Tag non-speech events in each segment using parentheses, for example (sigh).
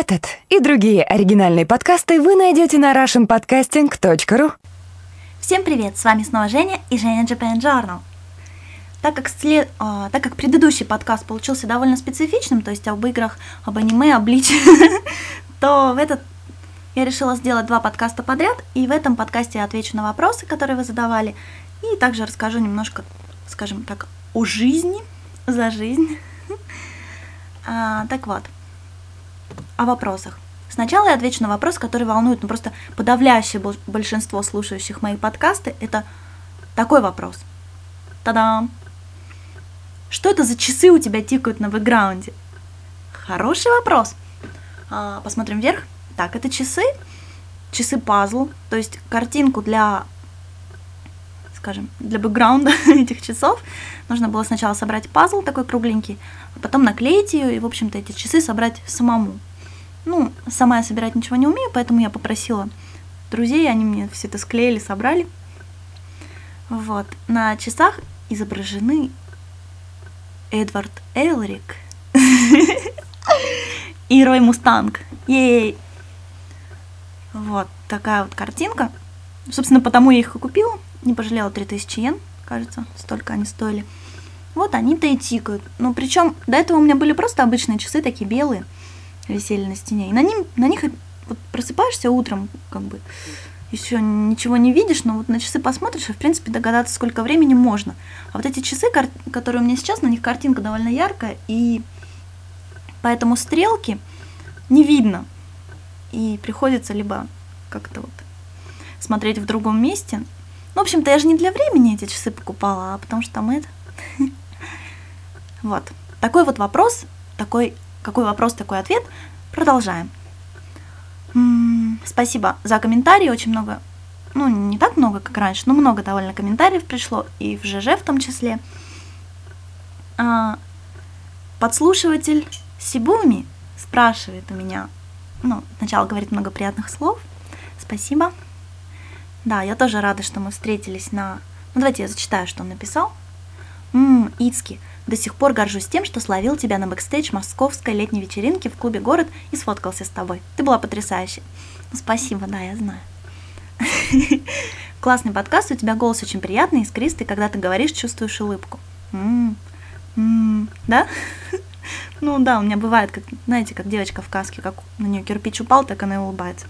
Этот и другие оригинальные подкасты вы найдете на russianpodcasting.ru. Всем привет, с вами снова Женя и Женя Japan Journal. Так как, след... а, так как предыдущий подкаст получился довольно специфичным, то есть об играх, об аниме, об лич, (laughs) то в этот я решила сделать два подкаста подряд, и в этом подкасте я отвечу на вопросы, которые вы задавали, и также расскажу немножко, скажем так, о жизни, за жизнь. (laughs) А, так вот, о вопросах. Сначала я отвечу на вопрос, который волнует, ну просто подавляющее большинство слушающих мои подкасты. Это такой вопрос. Та-дам! Что это за часы у тебя тикают на бэкграунде? Хороший вопрос. А, посмотрим вверх. Так, это часы, часы пазл, то есть картинку для, скажем, для бэкграунда (laughs) этих часов нужно было сначала собрать пазл такой кругленький, а потом наклеить ее и, в общем-то, эти часы собрать самому. Ну, сама я собирать ничего не умею, поэтому я попросила друзей, они мне все это склеили, собрали. Вот. На часах изображены Эдвард Элрик (laughs) и Рой Мустанг. Ей! Вот такая вот картинка. Собственно, потому я их и купила. Не пожалела 3000 йен, кажется, столько они стоили. Вот они-то и тикают. Ну, причем до этого у меня были просто обычные часы, такие белые висели на стене. И на, ним, на них вот просыпаешься утром, как бы, еще ничего не видишь, но вот на часы посмотришь, и, в принципе, догадаться, сколько времени можно. А вот эти часы, которые у меня сейчас, на них картинка довольно яркая, и поэтому стрелки не видно. И приходится либо как-то вот смотреть в другом месте. Ну, в общем-то, я же не для времени эти часы покупала, а потому что там это. (laughs) Вот. Такой вот вопрос, такой какой вопрос, такой ответ. Продолжаем. Спасибо за комментарии, очень много, ну не так много, как раньше, но много довольно комментариев пришло, и в ЖЖ в том числе. А, подслушиватель Сибуми спрашивает у меня, ну, сначала говорит много приятных слов, спасибо. Да, я тоже рада, что мы встретились на... Ну, давайте я зачитаю, что он написал. Ммм, Ицки, до сих пор горжусь тем, что словил тебя на бэкстейдж московской летней вечеринки в клубе «Город» и сфоткался с тобой. Ты была потрясающей. Ну, спасибо, да, я знаю. (laughs) Классный подкаст, у тебя голос очень приятный, искристый, когда ты говоришь, чувствуешь улыбку. да? (laughs) ну да, у меня бывает, как, знаете, как девочка в каске, как на нее кирпич упал, так она и улыбается.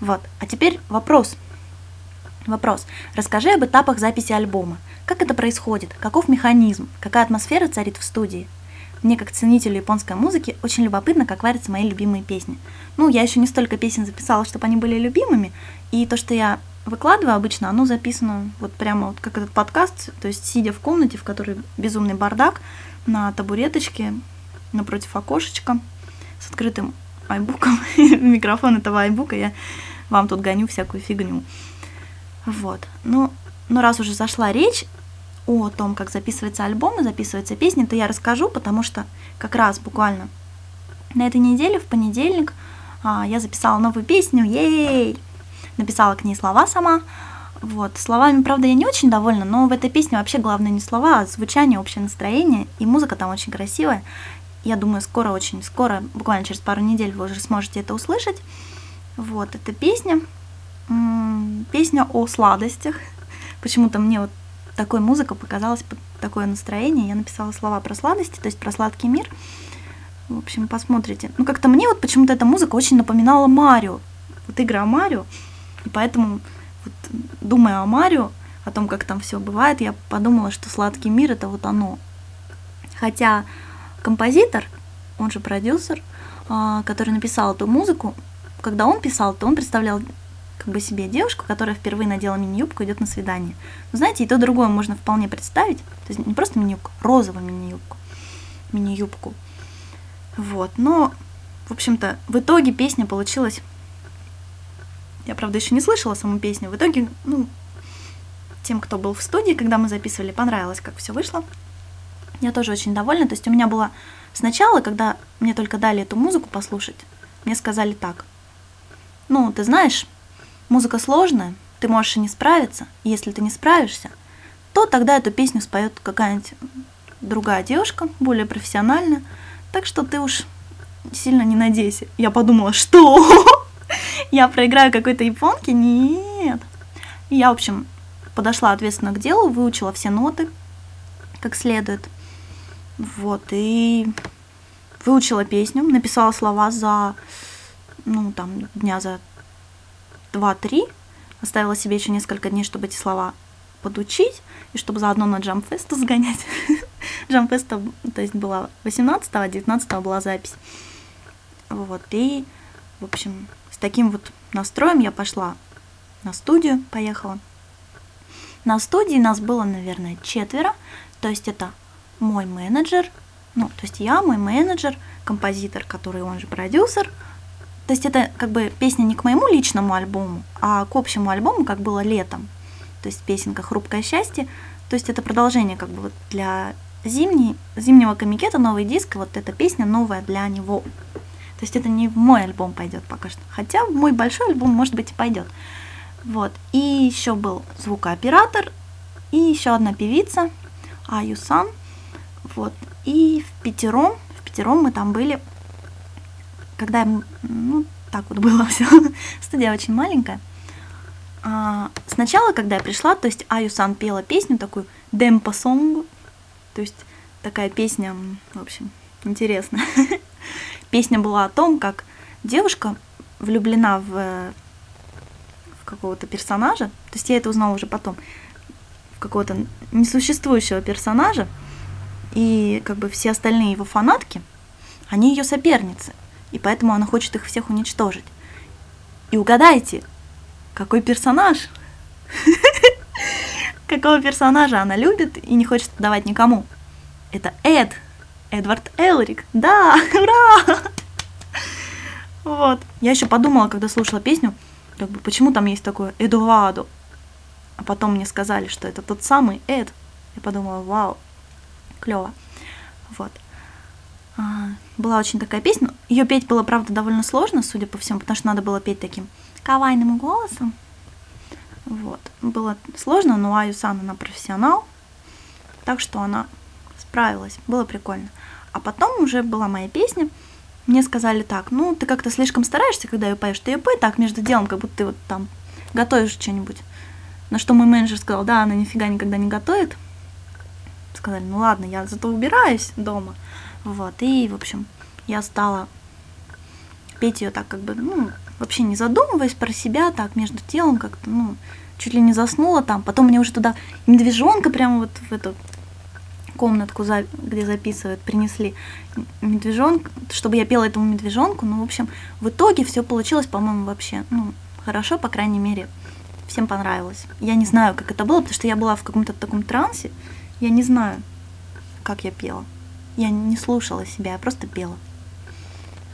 Вот. А теперь вопрос. Вопрос. Расскажи об этапах записи альбома. Как это происходит? Каков механизм? Какая атмосфера царит в студии? Мне, как ценителю японской музыки, очень любопытно, как варятся мои любимые песни. Ну, я еще не столько песен записала, чтобы они были любимыми, и то, что я выкладываю обычно, оно записано вот прямо вот как этот подкаст, то есть сидя в комнате, в которой безумный бардак, на табуреточке, напротив окошечка, с открытым айбуком, (laughs) микрофон этого айбука, я вам тут гоню всякую фигню. Вот. Ну, но раз уже зашла речь о том, как записывается альбом и записываются песни, то я расскажу, потому что как раз буквально на этой неделе, в понедельник, а, я записала новую песню, ей! Написала к ней слова сама. Вот. Словами, правда, я не очень довольна, но в этой песне вообще главное не слова, а звучание, общее настроение, и музыка там очень красивая. Я думаю, скоро, очень скоро, буквально через пару недель вы уже сможете это услышать. Вот, эта песня песня о сладостях. Почему-то мне вот такой музыка показалась такое настроение. Я написала слова про сладости, то есть про сладкий мир. В общем, посмотрите. Ну, как-то мне вот почему-то эта музыка очень напоминала Марио. Вот игры о Марио. И поэтому, вот, думая о Марио, о том, как там все бывает, я подумала, что сладкий мир это вот оно. Хотя композитор, он же продюсер, а, который написал эту музыку, когда он писал, то он представлял как бы себе девушку, которая впервые надела мини-юбку, идет на свидание. Но знаете, и то другое можно вполне представить. То есть не просто мини-юбку, розовую мини-юбку. Мини-юбку. Вот. Но, в общем-то, в итоге песня получилась... Я, правда, еще не слышала саму песню. В итоге, ну, тем, кто был в студии, когда мы записывали, понравилось, как все вышло. Я тоже очень довольна. То есть у меня было сначала, когда мне только дали эту музыку послушать, мне сказали так. Ну, ты знаешь, Музыка сложная, ты можешь и не справиться, и если ты не справишься, то тогда эту песню споет какая-нибудь другая девушка, более профессиональная, так что ты уж сильно не надейся. Я подумала, что? Я проиграю какой-то японке? Нет. Я, в общем, подошла ответственно к делу, выучила все ноты как следует. Вот, и выучила песню, написала слова за, ну, там, дня за два-три, оставила себе еще несколько дней, чтобы эти слова подучить, и чтобы заодно на джамфест сгонять. (laughs) Джамфест, то есть, была 18 а 19 была запись. Вот, и, в общем, с таким вот настроем я пошла на студию, поехала. На студии нас было, наверное, четверо, то есть это мой менеджер, ну, то есть я, мой менеджер, композитор, который он же продюсер. То есть это как бы песня не к моему личному альбому, а к общему альбому, как было летом. То есть песенка «Хрупкое счастье». То есть это продолжение как бы вот для зимней, зимнего комикета, новый диск, вот эта песня новая для него. То есть это не в мой альбом пойдет пока что. Хотя в мой большой альбом, может быть, и пойдет. Вот. И еще был звукооператор, и еще одна певица, Аюсан. Вот. И в пятером, в пятером мы там были, когда, ну, так вот было (laughs) все. Студия очень маленькая. А, сначала, когда я пришла, то есть Аюсан пела песню такую демпо сонгу, то есть такая песня, в общем, интересная. (laughs) Песня была о том, как девушка влюблена в, в какого-то персонажа, то есть я это узнала уже потом, в какого-то несуществующего персонажа, и как бы все остальные его фанатки, они ее соперницы, и поэтому она хочет их всех уничтожить. И угадайте, какой персонаж? (laughs) Какого персонажа она любит и не хочет давать никому? Это Эд, Эдвард Элрик. Да, (laughs) ура! Вот. Я еще подумала, когда слушала песню, как бы, почему там есть такое Эдуардо. А потом мне сказали, что это тот самый Эд. Я подумала, вау, клево. Вот. А, была очень такая песня. Ее петь было, правда, довольно сложно, судя по всему, потому что надо было петь таким кавайным голосом. Вот. Было сложно, но Аюсан, она профессионал, так что она справилась. Было прикольно. А потом уже была моя песня. Мне сказали так, ну, ты как-то слишком стараешься, когда ее поешь, ты ее пой так между делом, как будто ты вот там готовишь что-нибудь. На что мой менеджер сказал, да, она нифига никогда не готовит. Сказали, ну ладно, я зато убираюсь дома. Вот, и, в общем, я стала петь ее так как бы, ну, вообще не задумываясь про себя, так между телом как-то, ну, чуть ли не заснула там. Потом мне уже туда медвежонка прямо вот в эту комнатку, где записывают, принесли медвежонка, чтобы я пела этому медвежонку. Ну, в общем, в итоге все получилось, по-моему, вообще, ну, хорошо, по крайней мере, всем понравилось. Я не знаю, как это было, потому что я была в каком-то таком трансе, я не знаю, как я пела. Я не слушала себя, я просто пела.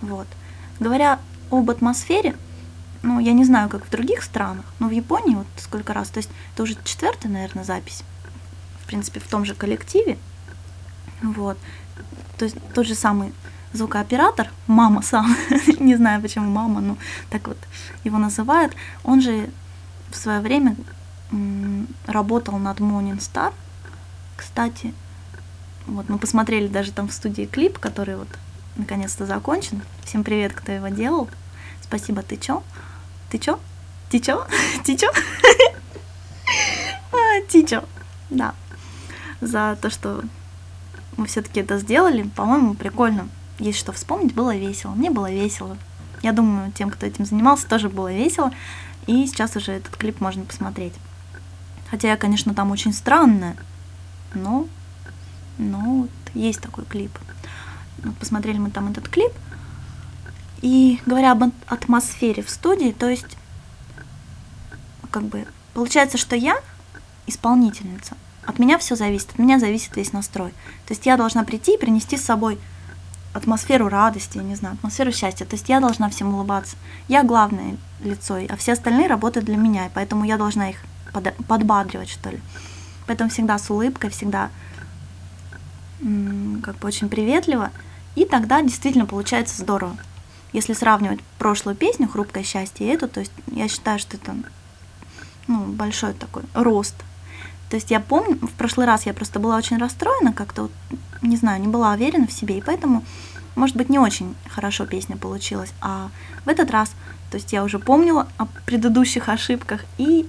Вот. Говоря об атмосфере, ну, я не знаю, как в других странах, но в Японии вот сколько раз, то есть это уже четвертая, наверное, запись, в принципе, в том же коллективе, вот, то есть тот же самый звукооператор, мама сам, (laughs) не знаю почему мама, но так вот его называют, он же в свое время работал над Morning Star, кстати, вот мы посмотрели даже там в студии клип, который вот наконец-то закончен. Всем привет, кто его делал. Спасибо, ты чё? Ты чё? Ты чё? (laughs) Ты чё? (laughs) А, ты чё? Да. За то, что мы все-таки это сделали, по-моему, прикольно. Есть что вспомнить, было весело. Мне было весело. Я думаю, тем, кто этим занимался, тоже было весело. И сейчас уже этот клип можно посмотреть. Хотя я, конечно, там очень странная, но, но вот есть такой клип. Вот посмотрели мы там этот клип, и говоря об атмосфере в студии, то есть, как бы, получается, что я исполнительница. От меня все зависит, от меня зависит весь настрой. То есть я должна прийти и принести с собой атмосферу радости, я не знаю, атмосферу счастья. То есть я должна всем улыбаться. Я главное лицо, а все остальные работают для меня, и поэтому я должна их под, подбадривать, что ли. Поэтому всегда с улыбкой, всегда как бы очень приветливо. И тогда действительно получается здорово. Если сравнивать прошлую песню «Хрупкое счастье» и эту, то есть я считаю, что это ну, большой такой рост. То есть я помню, в прошлый раз я просто была очень расстроена, как-то, вот, не знаю, не была уверена в себе, и поэтому может быть, не очень хорошо песня получилась, а в этот раз, то есть я уже помнила о предыдущих ошибках и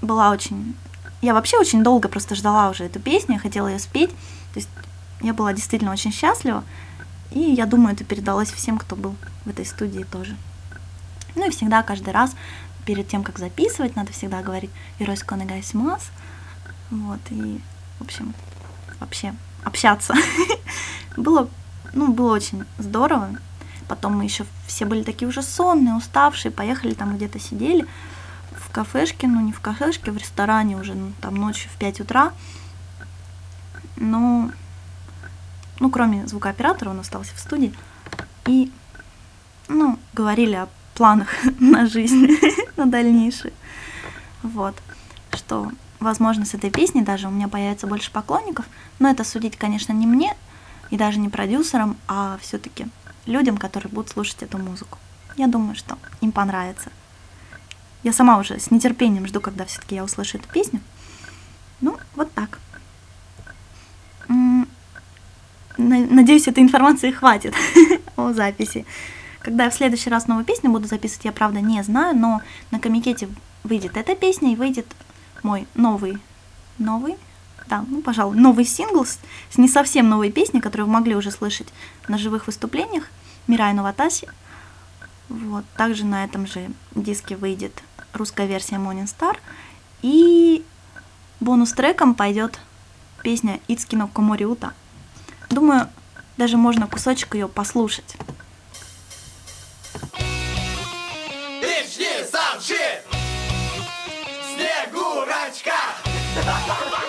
была очень... Я вообще очень долго просто ждала уже эту песню, я хотела ее спеть, то есть я была действительно очень счастлива, и я думаю, это передалось всем, кто был в этой студии тоже. Ну и всегда, каждый раз, перед тем, как записывать, надо всегда говорить «Иройско негайсимас», вот, и, в общем, вообще общаться. (laughs) было, ну, было очень здорово. Потом мы еще все были такие уже сонные, уставшие, поехали там где-то сидели в кафешке, ну не в кафешке, в ресторане уже ну, там ночью в 5 утра. Ну, ну, кроме звукооператора, он остался в студии. И, ну, говорили о планах (laughs) на жизнь, (laughs) на дальнейшее. Вот, что возможно, с этой песней даже у меня появится больше поклонников, но это судить, конечно, не мне и даже не продюсерам, а все-таки людям, которые будут слушать эту музыку. Я думаю, что им понравится. Я сама уже с нетерпением жду, когда все-таки я услышу эту песню. Ну, вот так. Надеюсь, этой информации хватит (laughs) о записи. Когда я в следующий раз новую песню буду записывать, я правда не знаю, но на комитете выйдет эта песня и выйдет мой новый, новый, да, ну, пожалуй, новый сингл с, с не совсем новой песней, которую вы могли уже слышать на живых выступлениях Мирай Новатаси. Вот, также на этом же диске выйдет русская версия Morning Star. И бонус-треком пойдет песня Ицкино Комориута. Думаю, даже можно кусочек ее послушать. 羊 (laughs)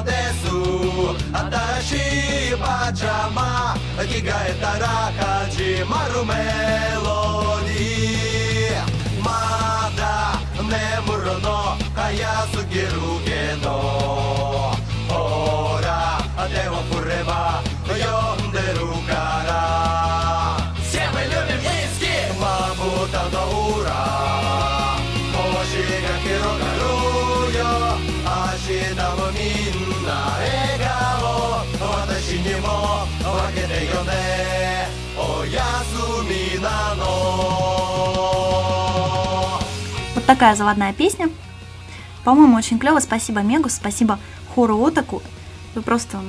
Одессу. Аташи Баджама Гигает Аракаджи Мару мелоди. Мада не мурно Каясу геругено Ора Дева такая заводная песня. По-моему, очень клево. Спасибо Мегу, спасибо хору Отаку. Вы просто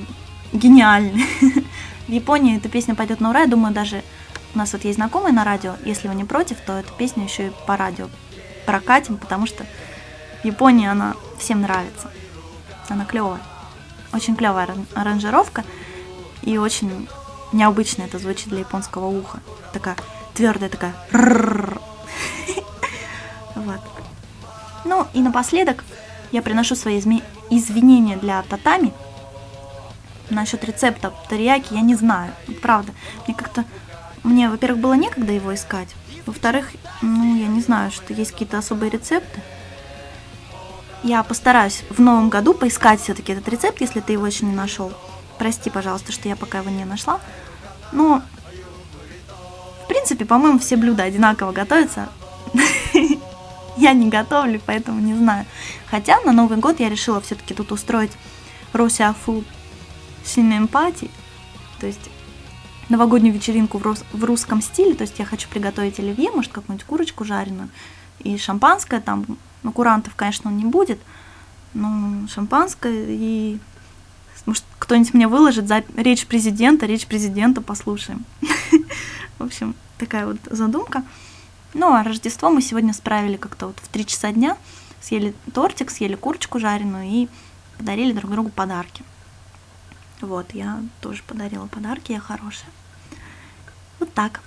гениальны. (laughs) В Японии эта песня пойдет на ура. Я думаю, даже у нас вот есть знакомые на радио. Если вы не против, то эту песню еще и по радио прокатим, потому что в Японии она всем нравится. Она клевая. Очень клевая аранжировка и очень необычно это звучит для японского уха. Такая твердая, такая. Вот. Ну и напоследок я приношу свои извинения для татами. Насчет рецепта тарияки я не знаю. Правда. Мне как-то... Мне, во-первых, было некогда его искать. Во-вторых, ну, я не знаю, что есть какие-то особые рецепты. Я постараюсь в новом году поискать все-таки этот рецепт, если ты его еще не нашел. Прости, пожалуйста, что я пока его не нашла. Но, в принципе, по-моему, все блюда одинаково готовятся. (laughs) Я не готовлю, поэтому не знаю. Хотя на Новый год я решила все-таки тут устроить Росиафу Синемпати. То есть новогоднюю вечеринку в, рус- в русском стиле, то есть я хочу приготовить оливье, может, какую-нибудь курочку жареную, и шампанское там, ну, курантов, конечно, не будет, но шампанское и может, кто-нибудь мне выложит за речь президента, речь президента послушаем. (laughs) В общем, такая вот задумка. Ну, а Рождество мы сегодня справили как-то вот в 3 часа дня, съели тортик, съели курочку жареную и подарили друг другу подарки. Вот, я тоже подарила подарки, я хорошая. Вот так.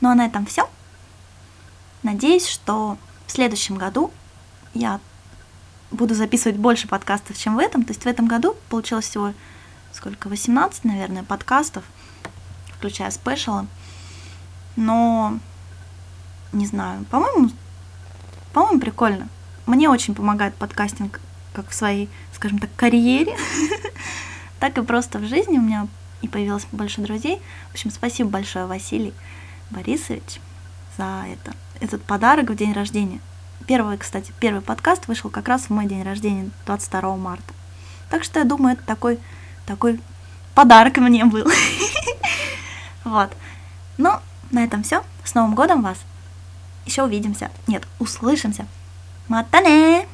Ну а на этом все. Надеюсь, что в следующем году я буду записывать больше подкастов, чем в этом. То есть в этом году получилось всего сколько, 18, наверное, подкастов, включая спешалы. Но не знаю, по-моему, по-моему, прикольно. Мне очень помогает подкастинг как в своей, скажем так, карьере, (laughs) так и просто в жизни у меня и появилось больше друзей. В общем, спасибо большое, Василий Борисович, за это, этот подарок в день рождения. Первый, кстати, первый подкаст вышел как раз в мой день рождения, 22 марта. Так что я думаю, это такой, такой подарок мне был. (laughs) Вот. Ну, на этом все. С Новым годом вас. Еще увидимся. Нет, услышимся. Матане!